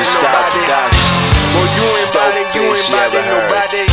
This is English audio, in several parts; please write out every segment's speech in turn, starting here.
nobody. Boy, you ain't body, you ain't body, nobody.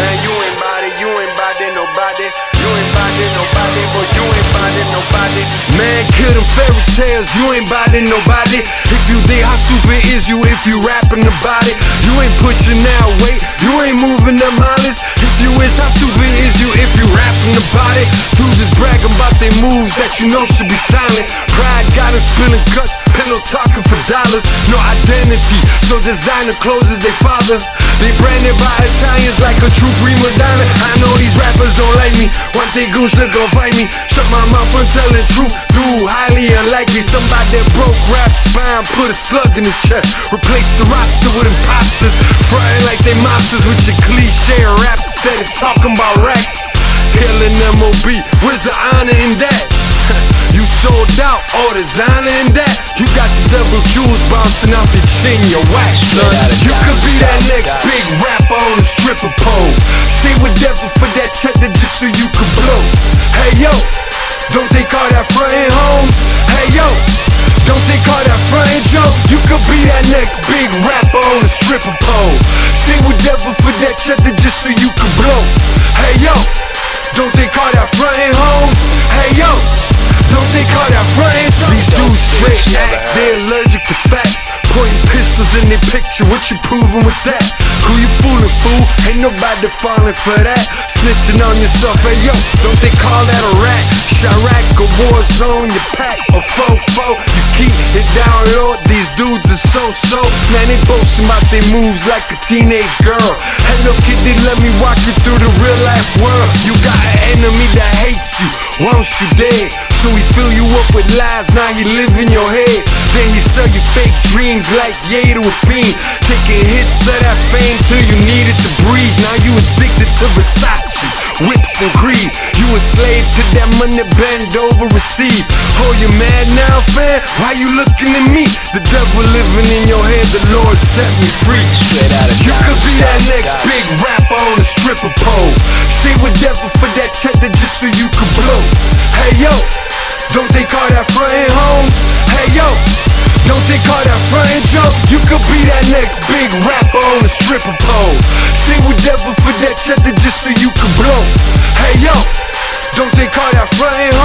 Man, you ain't body, you ain't body, nobody. You ain't body, nobody, boy, you ain't body, nobody. Man, kill them fairy tales, you ain't body, nobody. If you think how stupid is you if you rapping about it, you ain't pushing that weight, you ain't moving them mileage. If you is how stupid is you if you rapping about it. Dudes just bragging about their moves that you know should be silent. Pride got us spilling guts, pillow talking for dollars. No identity, so designer clothes is they father. They branded by Italians like a true prima donna. I know these rappers don't like me. One thing goose to go fight me. Shut my mouth on telling truth. Dude, highly unlikely. Somebody that broke rap spine, put a slug in his chest. Replace the roster with imposters. Frying like they monsters with your cliche raps instead of talking about racks. Killing MOB, where's the honor in that? Designer in that. You got the devil's jewels bouncing off your chin, your wax, son. You could be that next big rapper on the stripper pole. See Say whatever for that check cheddar just so you could blow. Hey yo, don't they call that frontin' homes? Hey yo, don't they call that frontin' Joe? You could be that next big rapper on the stripper pole. See Say whatever for that check cheddar just so you could blow. Hey yo, facts. Pointing pistols in their picture, what you proving with that? Who you fooling, fool? Ain't nobody falling for that. Snitching on yourself, hey yo, don't they call that a rat? Chiraq, a war zone, you pack a fofo. You keep it down low, these dudes are so-so. Man, they boasting about their moves like a teenage girl. Hello Kitty, let me walk you through the real life world. You got an enemy that hates you, wants you dead. So he fill you up with lies, now he live in your head. Then he sell you like Ye to a fiend. Taking hits of that fame till you needed to breathe. Now you addicted to Versace, whips and greed. You a slave to that money, bend over, receive. Oh, you mad now, fam? Why you looking at me? The devil living in your head, the Lord set me free. You could be that next big rapper on a stripper pole. Say whatever for that cheddar just so you could blow. Call that frontin' Joe? You could be that next big rapper on a stripper pole. For that cheddar just so you could blow. Hey yo, don't they call that frontin'